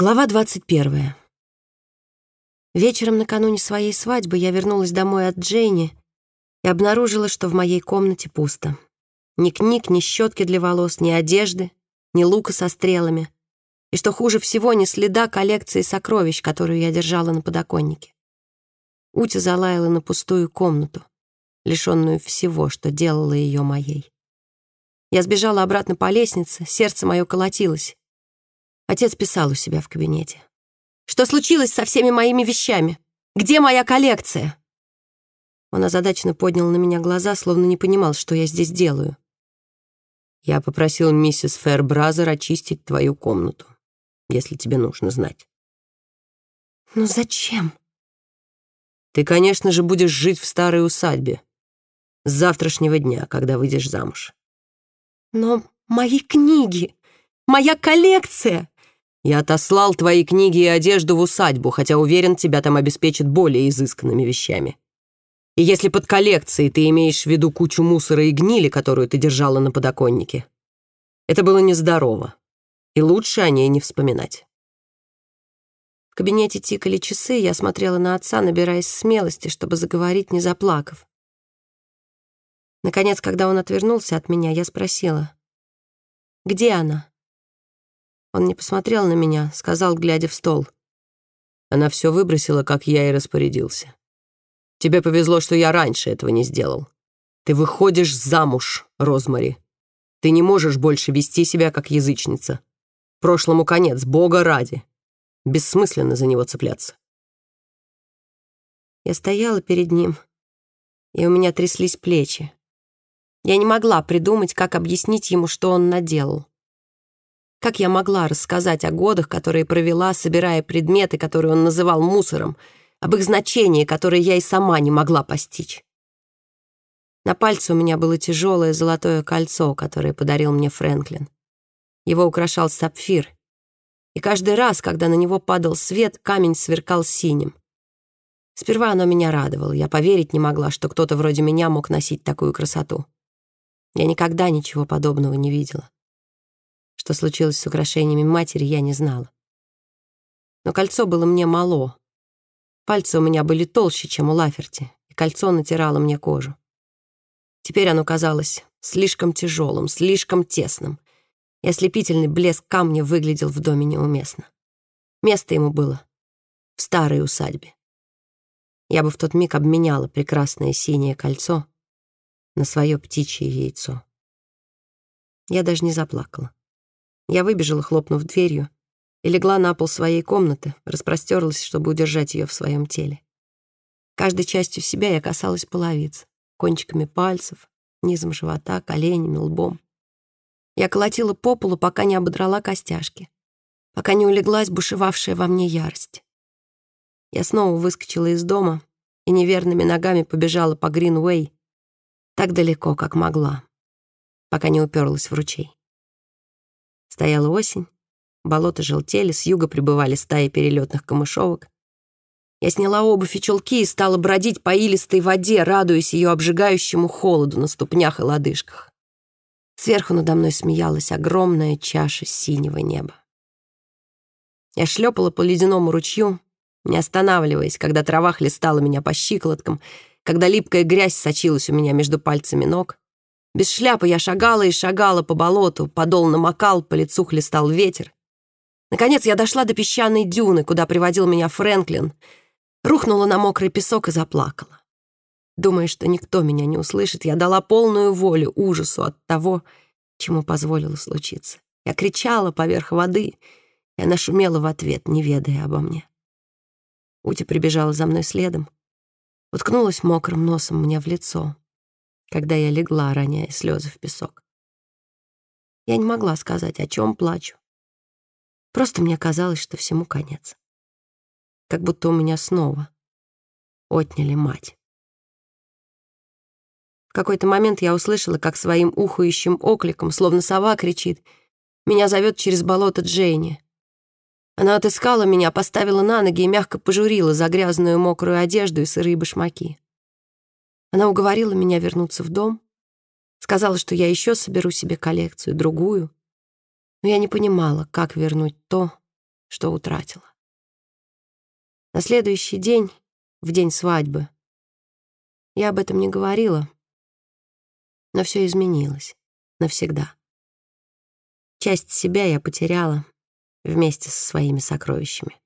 Глава 21. Вечером накануне своей свадьбы я вернулась домой от Джейни и обнаружила, что в моей комнате пусто. Ни книг, ни щетки для волос, ни одежды, ни лука со стрелами. И что хуже всего, ни следа коллекции сокровищ, которую я держала на подоконнике. Ути залаяла на пустую комнату, лишенную всего, что делало ее моей. Я сбежала обратно по лестнице, сердце мое колотилось. Отец писал у себя в кабинете. «Что случилось со всеми моими вещами? Где моя коллекция?» Он озадаченно поднял на меня глаза, словно не понимал, что я здесь делаю. «Я попросил миссис Фэрбразер очистить твою комнату, если тебе нужно знать». «Ну зачем?» «Ты, конечно же, будешь жить в старой усадьбе. С завтрашнего дня, когда выйдешь замуж». «Но мои книги, моя коллекция!» Я отослал твои книги и одежду в усадьбу, хотя уверен, тебя там обеспечат более изысканными вещами. И если под коллекцией ты имеешь в виду кучу мусора и гнили, которую ты держала на подоконнике, это было нездорово, и лучше о ней не вспоминать. В кабинете тикали часы, я смотрела на отца, набираясь смелости, чтобы заговорить, не заплакав. Наконец, когда он отвернулся от меня, я спросила, «Где она?» Он не посмотрел на меня, сказал, глядя в стол. Она все выбросила, как я и распорядился. Тебе повезло, что я раньше этого не сделал. Ты выходишь замуж, Розмари. Ты не можешь больше вести себя, как язычница. Прошлому конец, Бога ради. Бессмысленно за него цепляться. Я стояла перед ним, и у меня тряслись плечи. Я не могла придумать, как объяснить ему, что он наделал. Как я могла рассказать о годах, которые провела, собирая предметы, которые он называл мусором, об их значении, которое я и сама не могла постичь? На пальце у меня было тяжелое золотое кольцо, которое подарил мне Фрэнклин. Его украшал сапфир, и каждый раз, когда на него падал свет, камень сверкал синим. Сперва оно меня радовало, я поверить не могла, что кто-то вроде меня мог носить такую красоту. Я никогда ничего подобного не видела. Что случилось с украшениями матери, я не знала. Но кольцо было мне мало. Пальцы у меня были толще, чем у Лаферти, и кольцо натирало мне кожу. Теперь оно казалось слишком тяжелым, слишком тесным, и ослепительный блеск камня выглядел в доме неуместно. Место ему было в старой усадьбе. Я бы в тот миг обменяла прекрасное синее кольцо на свое птичье яйцо. Я даже не заплакала. Я выбежала, хлопнув дверью, и легла на пол своей комнаты, распростерлась, чтобы удержать ее в своем теле. Каждой частью себя я касалась половиц, кончиками пальцев, низом живота, коленями, лбом. Я колотила по полу, пока не ободрала костяшки, пока не улеглась бушевавшая во мне ярость. Я снова выскочила из дома и неверными ногами побежала по Гринвей так далеко, как могла, пока не уперлась в ручей. Стояла осень, болота желтели, с юга прибывали стаи перелетных камышовок. Я сняла обувь и чулки и стала бродить по илистой воде, радуясь ее обжигающему холоду на ступнях и лодыжках. Сверху надо мной смеялась огромная чаша синего неба. Я шлепала по ледяному ручью, не останавливаясь, когда трава хлестала меня по щиколоткам, когда липкая грязь сочилась у меня между пальцами ног. Без шляпы я шагала и шагала по болоту, подол намокал, по лицу хлестал ветер. Наконец я дошла до песчаной дюны, куда приводил меня Фрэнклин, рухнула на мокрый песок и заплакала. Думая, что никто меня не услышит, я дала полную волю ужасу от того, чему позволило случиться. Я кричала поверх воды, и она шумела в ответ, не ведая обо мне. Ути прибежала за мной следом, уткнулась мокрым носом мне в лицо, когда я легла, роняя слезы в песок. Я не могла сказать, о чем плачу. Просто мне казалось, что всему конец. Как будто у меня снова отняли мать. В какой-то момент я услышала, как своим ухающим окликом, словно сова кричит, меня зовет через болото Джейни. Она отыскала меня, поставила на ноги и мягко пожурила за грязную мокрую одежду и сырые башмаки. Она уговорила меня вернуться в дом, сказала, что я еще соберу себе коллекцию, другую. Но я не понимала, как вернуть то, что утратила. На следующий день, в день свадьбы, я об этом не говорила, но все изменилось навсегда. Часть себя я потеряла вместе со своими сокровищами.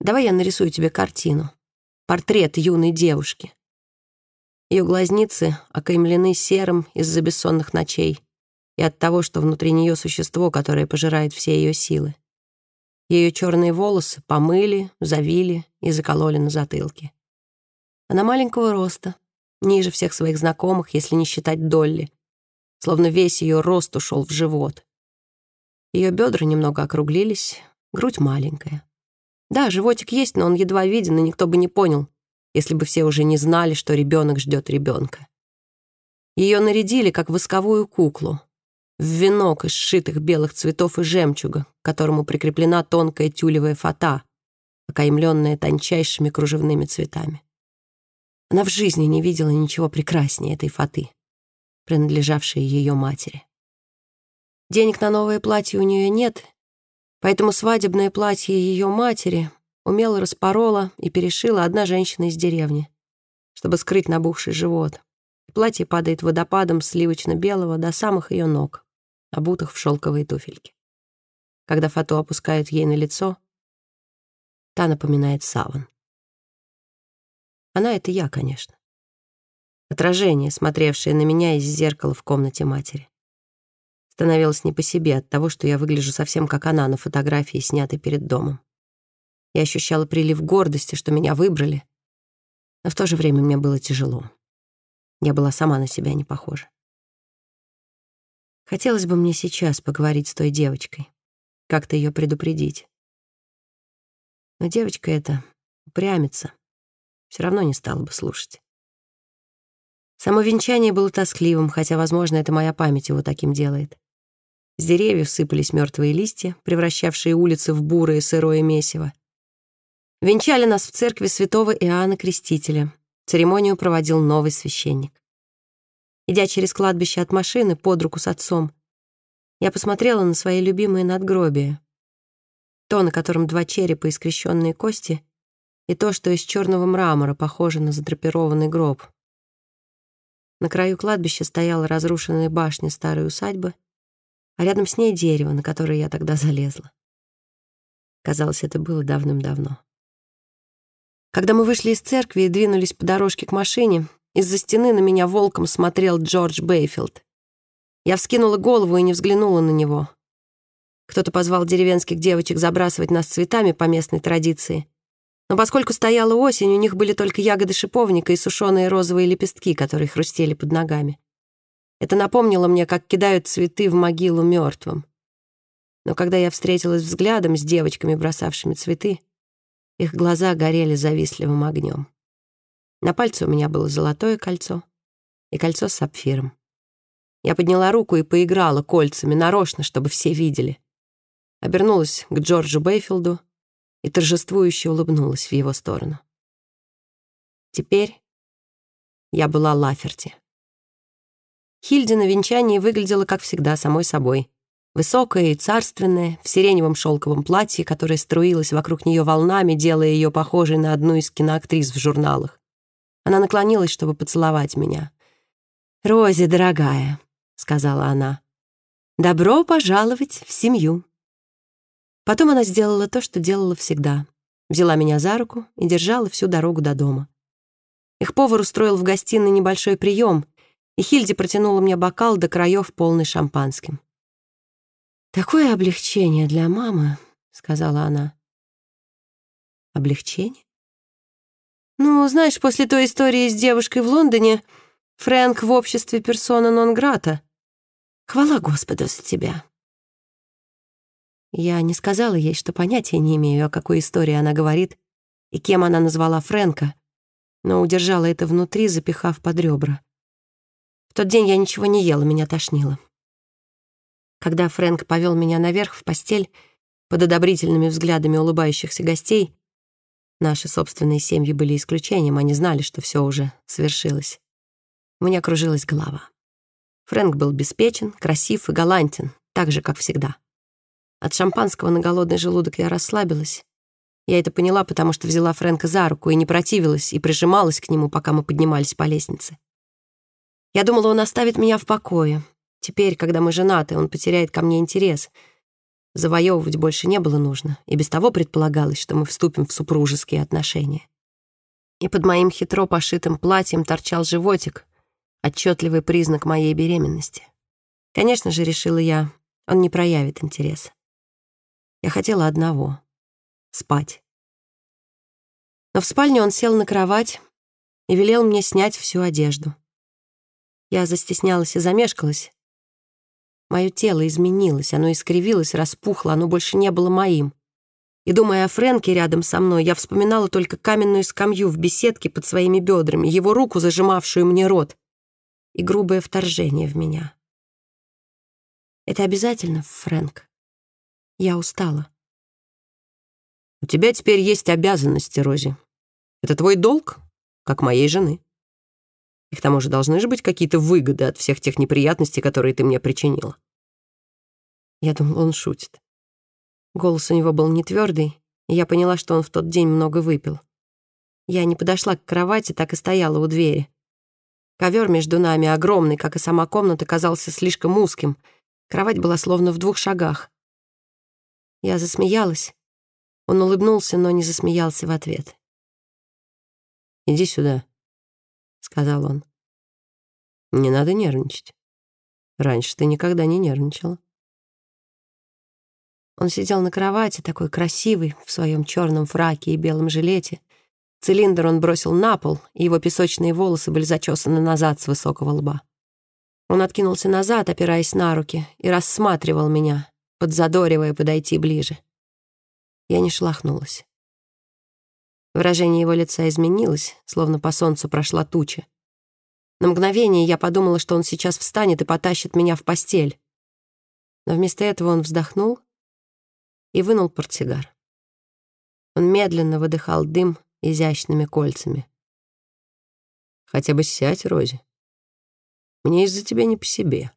Давай я нарисую тебе картину. Портрет юной девушки. Ее глазницы окаймлены серым из-за бессонных ночей и от того, что внутри нее существо, которое пожирает все ее силы. Ее черные волосы помыли, завили и закололи на затылке. Она маленького роста, ниже всех своих знакомых, если не считать Долли, словно весь ее рост ушел в живот. Ее бедра немного округлились, грудь маленькая. Да, животик есть, но он едва виден, и никто бы не понял, если бы все уже не знали, что ребенок ждет ребенка. Ее нарядили, как восковую куклу, в венок из сшитых белых цветов и жемчуга, к которому прикреплена тонкая тюлевая фата, окаймленная тончайшими кружевными цветами. Она в жизни не видела ничего прекраснее этой фаты, принадлежавшей ее матери. Денег на новое платье у нее нет, поэтому свадебное платье ее матери умело распорола и перешила одна женщина из деревни, чтобы скрыть набухший живот. Платье падает водопадом сливочно-белого до самых ее ног обутых в шелковые туфельки. Когда фату опускают ей на лицо, та напоминает саван. Она — это я, конечно. Отражение, смотревшее на меня из зеркала в комнате матери. Становилось не по себе от того, что я выгляжу совсем как она на фотографии, снятой перед домом. Я ощущала прилив гордости, что меня выбрали, но в то же время мне было тяжело. Я была сама на себя не похожа. Хотелось бы мне сейчас поговорить с той девочкой, как-то ее предупредить. Но девочка эта упрямится, все равно не стала бы слушать. Само венчание было тоскливым, хотя, возможно, это моя память его таким делает. С деревьев сыпались мертвые листья, превращавшие улицы в бурое сырое месиво. Венчали нас в церкви святого Иоанна Крестителя. Церемонию проводил новый священник. Идя через кладбище от машины под руку с отцом, я посмотрела на свои любимые надгробия. То, на котором два черепа и скрещенные кости, и то, что из черного мрамора похоже на задрапированный гроб. На краю кладбища стояла разрушенная башня старой усадьбы, а рядом с ней дерево, на которое я тогда залезла. Казалось, это было давным-давно. Когда мы вышли из церкви и двинулись по дорожке к машине, из-за стены на меня волком смотрел Джордж Бейфилд. Я вскинула голову и не взглянула на него. Кто-то позвал деревенских девочек забрасывать нас цветами по местной традиции. Но поскольку стояла осень, у них были только ягоды шиповника и сушеные розовые лепестки, которые хрустели под ногами. Это напомнило мне, как кидают цветы в могилу мертвым. Но когда я встретилась взглядом с девочками, бросавшими цветы, их глаза горели завистливым огнем. На пальце у меня было золотое кольцо и кольцо с сапфиром. Я подняла руку и поиграла кольцами, нарочно, чтобы все видели. Обернулась к Джорджу Бейфилду и торжествующе улыбнулась в его сторону. Теперь я была Лаферти. Хильди на венчании выглядела, как всегда, самой собой. Высокая и царственная, в сиреневом шелковом платье, которое струилось вокруг нее волнами, делая ее похожей на одну из киноактрис в журналах. Она наклонилась, чтобы поцеловать меня. «Рози, дорогая», — сказала она, — «добро пожаловать в семью». Потом она сделала то, что делала всегда. Взяла меня за руку и держала всю дорогу до дома. Их повар устроил в гостиной небольшой прием, и Хильди протянула мне бокал до краев, полный шампанским. «Такое облегчение для мамы», — сказала она. «Облегчение?» Ну, знаешь, после той истории с девушкой в Лондоне Фрэнк в обществе персона нон-грата. Хвала Господу за тебя. Я не сказала ей, что понятия не имею, о какой истории она говорит и кем она назвала Фрэнка, но удержала это внутри, запихав под ребра. Тот день я ничего не ела, меня тошнило. Когда Фрэнк повел меня наверх в постель под одобрительными взглядами улыбающихся гостей, Наши собственные семьи были исключением, они знали, что все уже свершилось. У меня кружилась голова. Фрэнк был беспечен, красив и галантен, так же, как всегда. От шампанского на голодный желудок я расслабилась. Я это поняла, потому что взяла Фрэнка за руку и не противилась, и прижималась к нему, пока мы поднимались по лестнице. Я думала, он оставит меня в покое. Теперь, когда мы женаты, он потеряет ко мне интерес. Завоевывать больше не было нужно, и без того предполагалось, что мы вступим в супружеские отношения. И под моим хитро пошитым платьем торчал животик, отчетливый признак моей беременности. Конечно же, решила я, он не проявит интерес. Я хотела одного — спать. Но в спальне он сел на кровать и велел мне снять всю одежду. Я застеснялась и замешкалась. Мое тело изменилось, оно искривилось, распухло, оно больше не было моим. И, думая о Фрэнке рядом со мной, я вспоминала только каменную скамью в беседке под своими бедрами, его руку, зажимавшую мне рот, и грубое вторжение в меня. Это обязательно, Фрэнк. Я устала. У тебя теперь есть обязанности, Рози. Это твой долг, как моей жены. И к тому же должны же быть какие-то выгоды от всех тех неприятностей, которые ты мне причинила. Я думала, он шутит. Голос у него был не твердый, и я поняла, что он в тот день много выпил. Я не подошла к кровати, так и стояла у двери. Ковер между нами, огромный, как и сама комната, казался слишком узким. Кровать была словно в двух шагах. Я засмеялась. Он улыбнулся, но не засмеялся в ответ. «Иди сюда», — сказал он. «Не надо нервничать. Раньше ты никогда не нервничала». Он сидел на кровати, такой красивый, в своем черном фраке и белом жилете. Цилиндр он бросил на пол, и его песочные волосы были зачесаны назад с высокого лба. Он откинулся назад, опираясь на руки, и рассматривал меня, подзадоривая подойти ближе. Я не шлахнулась. Выражение его лица изменилось, словно по солнцу прошла туча. На мгновение я подумала, что он сейчас встанет и потащит меня в постель. Но вместо этого он вздохнул и вынул портсигар. Он медленно выдыхал дым изящными кольцами. «Хотя бы сядь, Рози. Мне из-за тебя не по себе».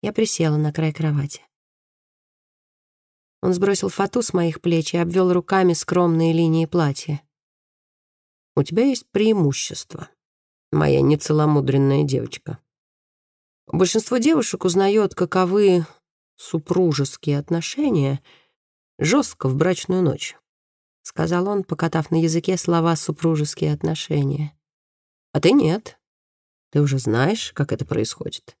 Я присела на край кровати. Он сбросил фату с моих плеч и обвел руками скромные линии платья. «У тебя есть преимущество, моя нецеломудренная девочка. Большинство девушек узнает, каковы супружеские отношения жестко в брачную ночь», — сказал он, покатав на языке слова «супружеские отношения». «А ты нет. Ты уже знаешь, как это происходит.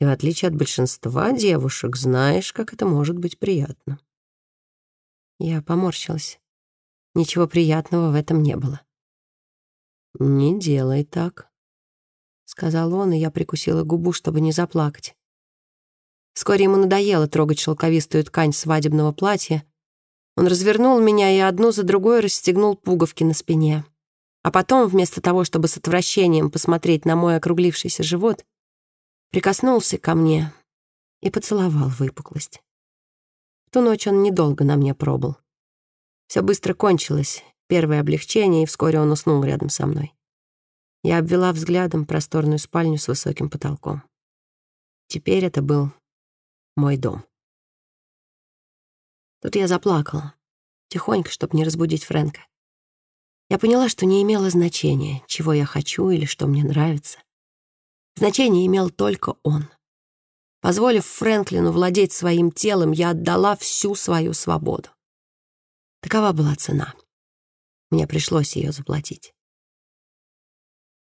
И в отличие от большинства девушек, знаешь, как это может быть приятно. Я поморщилась. Ничего приятного в этом не было. «Не делай так», — сказал он, и я прикусила губу, чтобы не заплакать. Вскоре ему надоело трогать шелковистую ткань свадебного платья. Он развернул меня и одну за другой расстегнул пуговки на спине. А потом, вместо того, чтобы с отвращением посмотреть на мой округлившийся живот, прикоснулся ко мне и поцеловал выпуклость. В ту ночь он недолго на мне пробыл. Все быстро кончилось, первое облегчение, и вскоре он уснул рядом со мной. Я обвела взглядом просторную спальню с высоким потолком. Теперь это был мой дом. Тут я заплакала, тихонько, чтобы не разбудить Фрэнка. Я поняла, что не имело значения, чего я хочу или что мне нравится. Значение имел только он. Позволив Фрэнклину владеть своим телом, я отдала всю свою свободу. Такова была цена. Мне пришлось ее заплатить.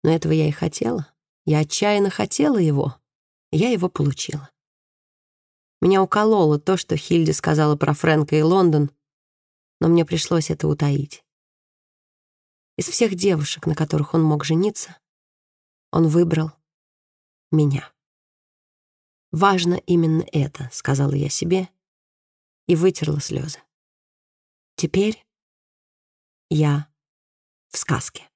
Но этого я и хотела. Я отчаянно хотела его, я его получила. Меня укололо то, что Хильди сказала про Фрэнка и Лондон, но мне пришлось это утаить. Из всех девушек, на которых он мог жениться, он выбрал меня. «Важно именно это», — сказала я себе и вытерла слезы. Теперь я в сказке.